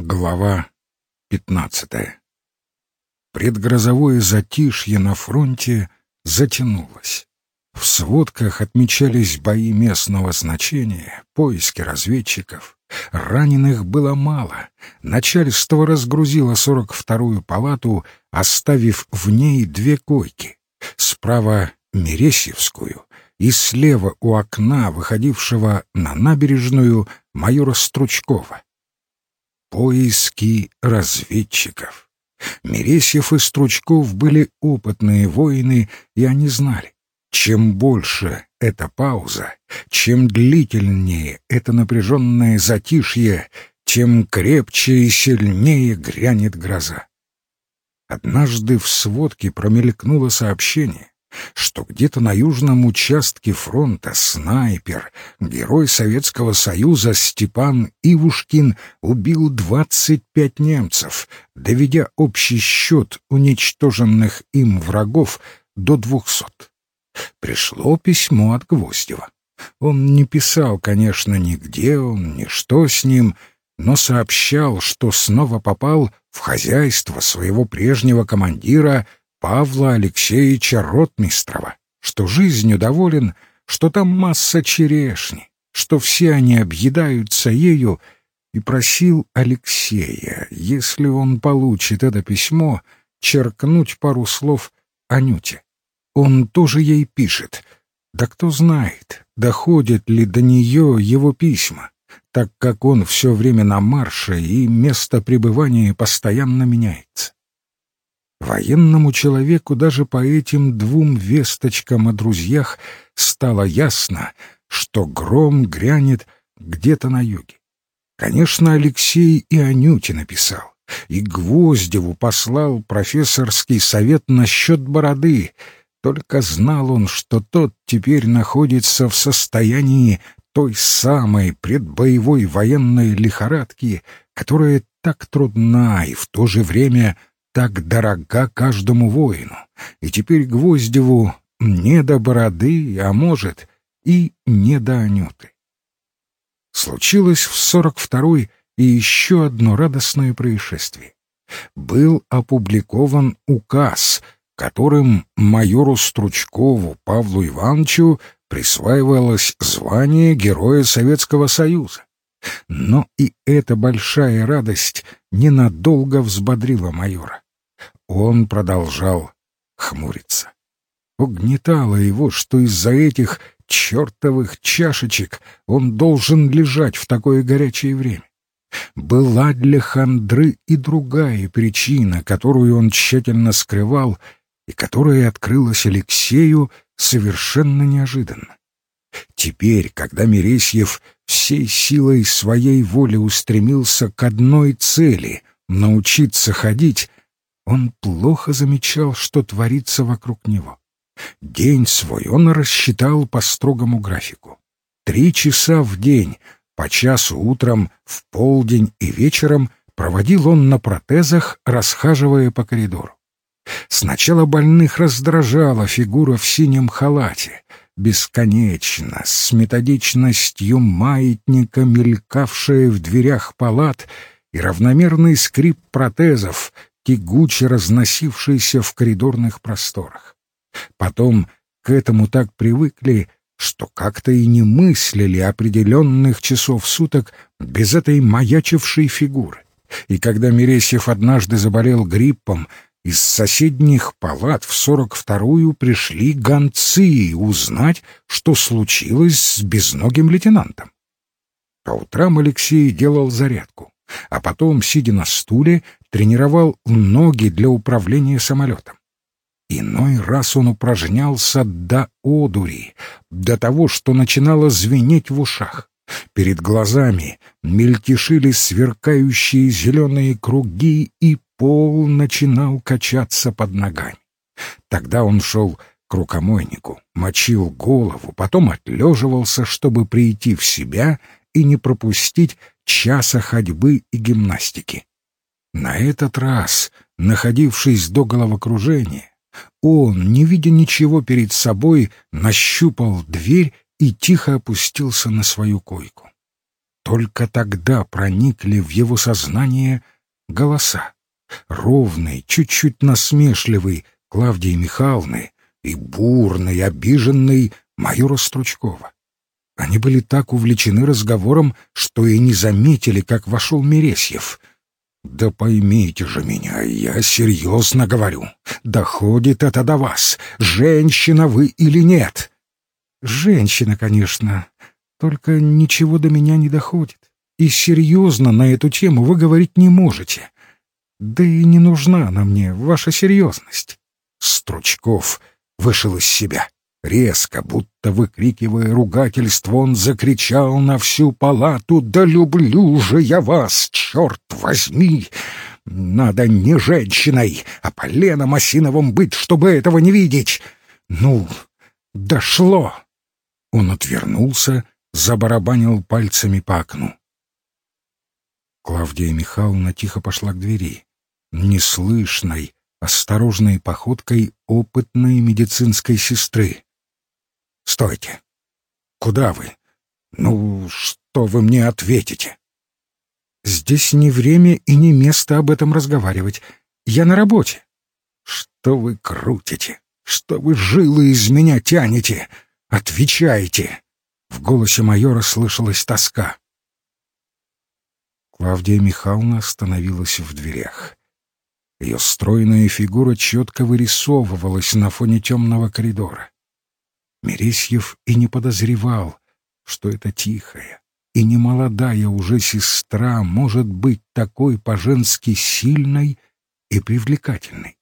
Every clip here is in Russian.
Глава пятнадцатая Предгрозовое затишье на фронте затянулось. В сводках отмечались бои местного значения, поиски разведчиков. Раненых было мало. Начальство разгрузило сорок вторую палату, оставив в ней две койки. Справа — Мересьевскую, и слева у окна, выходившего на набережную, майора Стручкова. Поиски разведчиков. Мересьев и Стручков были опытные воины, и они знали, чем больше эта пауза, чем длительнее это напряженное затишье, тем крепче и сильнее грянет гроза. Однажды в сводке промелькнуло сообщение, что где-то на южном участке фронта снайпер, герой Советского Союза Степан Ивушкин убил 25 немцев, доведя общий счет уничтоженных им врагов до 200. Пришло письмо от Гвоздева. Он не писал, конечно, нигде он, ни что с ним, но сообщал, что снова попал в хозяйство своего прежнего командира Павла Алексеевича Ротмистрова, что жизнью доволен, что там масса черешни, что все они объедаются ею, и просил Алексея, если он получит это письмо, черкнуть пару слов Анюте. Он тоже ей пишет. Да кто знает, доходят ли до нее его письма, так как он все время на марше и место пребывания постоянно меняется. Военному человеку даже по этим двум весточкам о друзьях стало ясно, что гром грянет где-то на юге. Конечно, Алексей и Анюте написал, и Гвоздеву послал профессорский совет насчет бороды, только знал он, что тот теперь находится в состоянии той самой предбоевой военной лихорадки, которая так трудна и в то же время так дорога каждому воину, и теперь Гвоздеву не до бороды, а может, и не до Анюты. Случилось в сорок второй и еще одно радостное происшествие. Был опубликован указ, которым майору Стручкову Павлу Ивановичу присваивалось звание Героя Советского Союза. Но и эта большая радость ненадолго взбодрила майора. Он продолжал хмуриться. Угнетало его, что из-за этих чертовых чашечек он должен лежать в такое горячее время. Была для хандры и другая причина, которую он тщательно скрывал и которая открылась Алексею совершенно неожиданно. Теперь, когда Мересьев всей силой своей воли устремился к одной цели — научиться ходить, он плохо замечал, что творится вокруг него. День свой он рассчитал по строгому графику. Три часа в день, по часу утром, в полдень и вечером проводил он на протезах, расхаживая по коридору. Сначала больных раздражала фигура в синем халате, бесконечно, с методичностью маятника, мелькавшая в дверях палат, и равномерный скрип протезов, тягуче разносившийся в коридорных просторах. Потом к этому так привыкли, что как-то и не мыслили определенных часов суток без этой маячившей фигуры. И когда Мересьев однажды заболел гриппом, из соседних палат в сорок вторую пришли гонцы узнать, что случилось с безногим лейтенантом. По утрам Алексей делал зарядку, а потом, сидя на стуле, тренировал ноги для управления самолетом. Иной раз он упражнялся до одури, до того, что начинало звенеть в ушах. Перед глазами мельтешили сверкающие зеленые круги, и пол начинал качаться под ногами. Тогда он шел к рукомойнику, мочил голову, потом отлеживался, чтобы прийти в себя и не пропустить часа ходьбы и гимнастики. На этот раз, находившись до головокружения, он, не видя ничего перед собой, нащупал дверь и тихо опустился на свою койку. Только тогда проникли в его сознание голоса. Ровный, чуть-чуть насмешливый Клавдии Михайловны и бурный, обиженный майора Стручкова. Они были так увлечены разговором, что и не заметили, как вошел Мересьев. «Да поймите же меня, я серьезно говорю. Доходит это до вас. Женщина вы или нет?» «Женщина, конечно. Только ничего до меня не доходит. И серьезно на эту тему вы говорить не можете. Да и не нужна она мне ваша серьезность». Стручков вышел из себя. Резко, будто выкрикивая ругательство, он закричал на всю палату «Да люблю же я вас, черт возьми! Надо не женщиной, а поленом осиновым быть, чтобы этого не видеть! Ну, дошло!» Он отвернулся, забарабанил пальцами по окну. Клавдия Михайловна тихо пошла к двери, неслышной, осторожной походкой опытной медицинской сестры. «Стойте! Куда вы? Ну, что вы мне ответите?» «Здесь не время и не место об этом разговаривать. Я на работе». «Что вы крутите? Что вы жилы из меня тянете? Отвечайте!» В голосе майора слышалась тоска. Клавдия Михайловна остановилась в дверях. Ее стройная фигура четко вырисовывалась на фоне темного коридора. Мересьев и не подозревал, что эта тихая и немолодая уже сестра может быть такой по-женски сильной и привлекательной.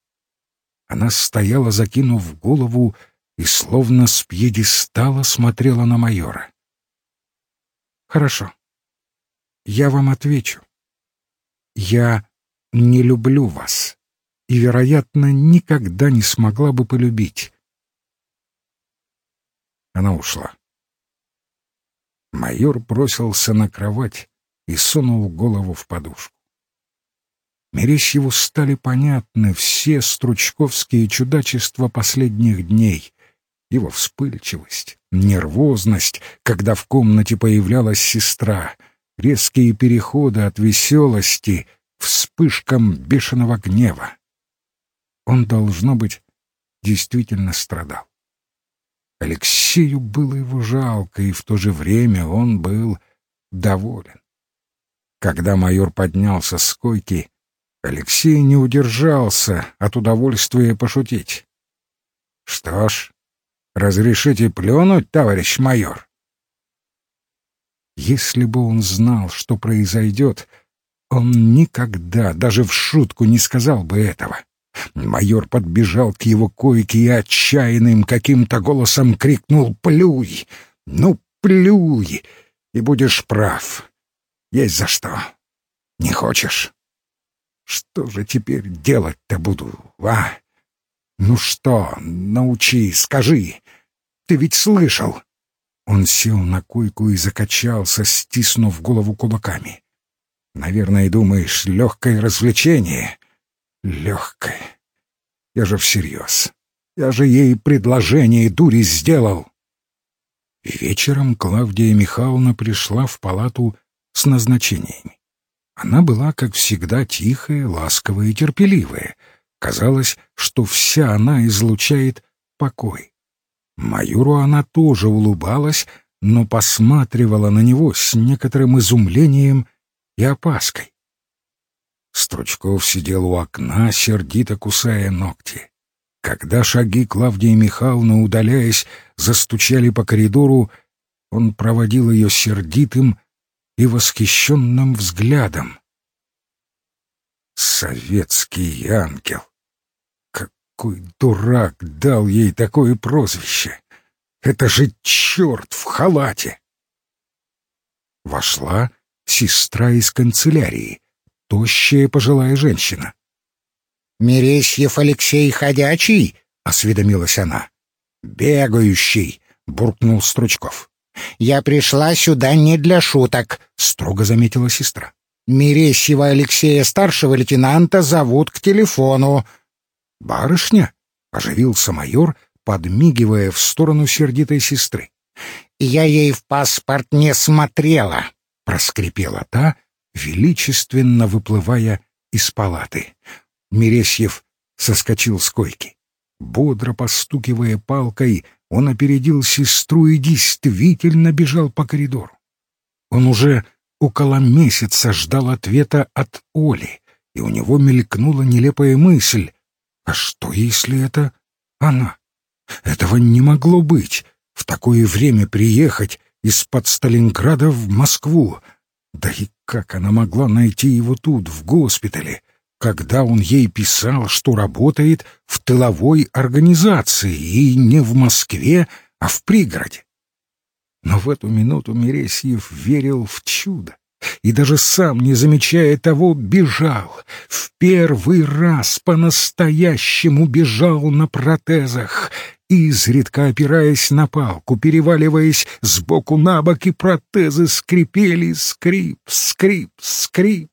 Она стояла, закинув голову, и словно с пьедестала смотрела на майора. «Хорошо. Я вам отвечу. Я не люблю вас и, вероятно, никогда не смогла бы полюбить. Она ушла. Майор бросился на кровать и сунул голову в подушку. Мерещеву стали понятны все стручковские чудачества последних дней, его вспыльчивость, нервозность, когда в комнате появлялась сестра, резкие переходы от веселости вспышкам бешеного гнева. Он, должно быть, действительно страдал. Алексею было его жалко, и в то же время он был доволен. Когда майор поднялся с койки, Алексей не удержался от удовольствия пошутить. «Что ж, разрешите плюнуть, товарищ майор?» Если бы он знал, что произойдет, он никогда, даже в шутку, не сказал бы этого. Майор подбежал к его койке и отчаянным каким-то голосом крикнул «Плюй! Ну, плюй! И будешь прав. Есть за что. Не хочешь? Что же теперь делать-то буду, а? Ну что, научи, скажи. Ты ведь слышал?» Он сел на койку и закачался, стиснув голову кулаками. «Наверное, думаешь, легкое развлечение?» легкой. Я же всерьез. Я же ей предложение дури сделал. Вечером Клавдия Михайловна пришла в палату с назначениями. Она была, как всегда, тихая, ласковая и терпеливая. Казалось, что вся она излучает покой. Майору она тоже улыбалась, но посматривала на него с некоторым изумлением и опаской. Стручков сидел у окна, сердито кусая ногти. Когда шаги Клавдии Михайловны, удаляясь, застучали по коридору, он проводил ее сердитым и восхищенным взглядом. Советский ангел! Какой дурак дал ей такое прозвище! Это же черт в халате! Вошла сестра из канцелярии — тощая пожилая женщина. «Мересьев Алексей Ходячий?» — осведомилась она. «Бегающий!» — буркнул Стручков. «Я пришла сюда не для шуток», — строго заметила сестра. «Мересьева Алексея старшего лейтенанта зовут к телефону». «Барышня?» — оживился майор, подмигивая в сторону сердитой сестры. «Я ей в паспорт не смотрела. Проскрипела та, величественно выплывая из палаты. Мересьев соскочил с койки. Бодро постукивая палкой, он опередил сестру и действительно бежал по коридору. Он уже около месяца ждал ответа от Оли, и у него мелькнула нелепая мысль. А что, если это она? Этого не могло быть. В такое время приехать из-под Сталинграда в Москву. Да и как она могла найти его тут, в госпитале, когда он ей писал, что работает в тыловой организации и не в Москве, а в пригороде? Но в эту минуту Мересьев верил в чудо и даже сам, не замечая того, бежал. В первый раз по-настоящему бежал на протезах, изредка опираясь на палку, переваливаясь сбоку на бок, и протезы скрипели, скрип, скрип, скрип.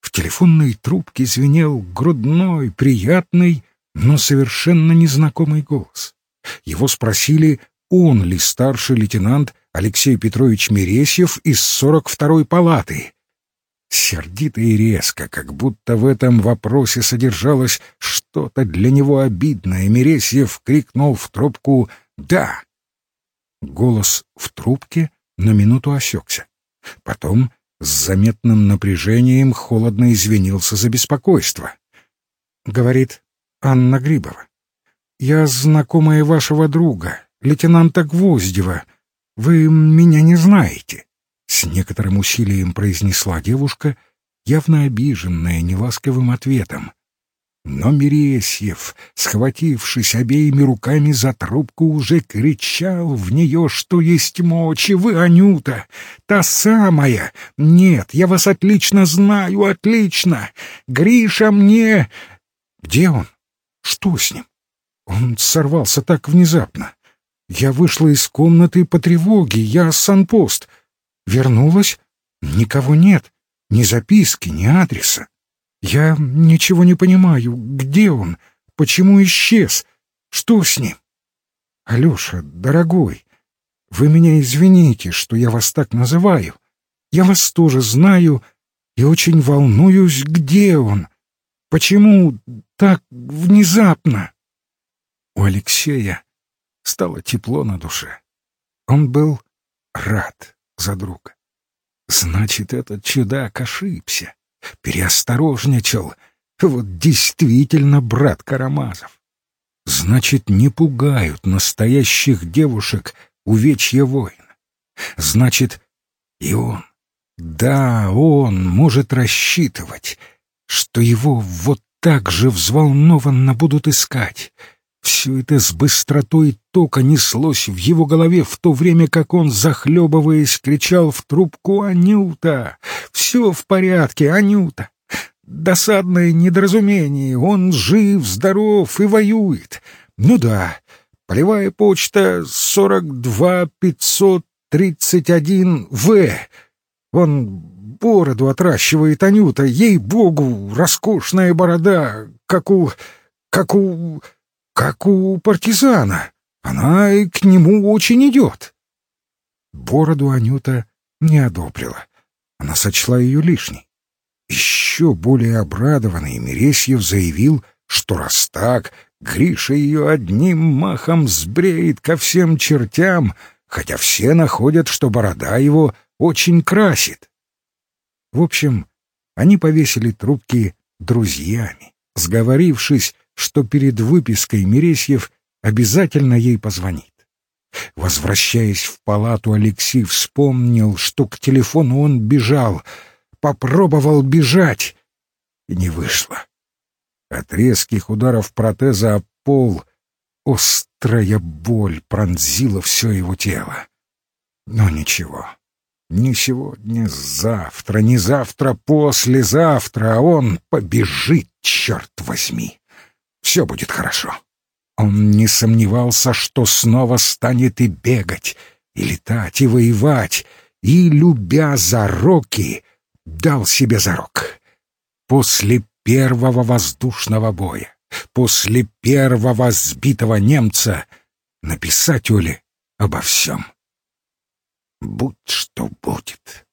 В телефонной трубке звенел грудной, приятный, но совершенно незнакомый голос. Его спросили, он ли старший лейтенант Алексей Петрович Мересьев из 42-й палаты. Сердито и резко, как будто в этом вопросе содержалось что-то для него обидное, Мересьев крикнул в трубку «Да!». Голос в трубке на минуту осекся. Потом с заметным напряжением холодно извинился за беспокойство. Говорит Анна Грибова. «Я знакомая вашего друга, лейтенанта Гвоздева. Вы меня не знаете», — с некоторым усилием произнесла девушка, явно обиженная неласковым ответом. Но Мересьев, схватившись обеими руками за трубку, уже кричал в нее, что есть мочи. «Вы, Анюта, та самая! Нет, я вас отлично знаю, отлично! Гриша мне...» «Где он? Что с ним?» Он сорвался так внезапно. Я вышла из комнаты по тревоге, я санпост. Вернулась? Никого нет, ни записки, ни адреса. Я ничего не понимаю. Где он? Почему исчез? Что с ним? Алёша, дорогой, вы меня извините, что я вас так называю. Я вас тоже знаю и очень волнуюсь, где он. Почему так внезапно? У Алексея стало тепло на душе. Он был рад за друга. Значит, этот чудак ошибся, переосторожничал. Вот действительно брат Карамазов. Значит, не пугают настоящих девушек увечья воина. Значит, и он, да, он может рассчитывать, что его вот так же взволнованно будут искать, все это с быстротой тока неслось в его голове в то время, как он, захлебываясь, кричал в трубку «Анюта! Все в порядке, Анюта!» Досадное недоразумение, он жив, здоров и воюет. Ну да, полевая почта 42531В. Он бороду отращивает Анюта, ей-богу, роскошная борода, как у... как у как у партизана. Она и к нему очень идет. Бороду Анюта не одобрила. Она сочла ее лишней. Еще более обрадованный Мересьев заявил, что раз так, Гриша ее одним махом сбреет ко всем чертям, хотя все находят, что борода его очень красит. В общем, они повесили трубки друзьями, сговорившись, что перед выпиской Мересьев обязательно ей позвонит. Возвращаясь в палату, Алексей вспомнил, что к телефону он бежал, попробовал бежать, и не вышло. От резких ударов протеза о пол острая боль пронзила все его тело. Но ничего, не сегодня, завтра, не завтра, послезавтра, а он побежит, черт возьми все будет хорошо. Он не сомневался, что снова станет и бегать, и летать, и воевать, и, любя зароки, дал себе зарок. После первого воздушного боя, после первого сбитого немца написать Оле обо всем. Будь что будет.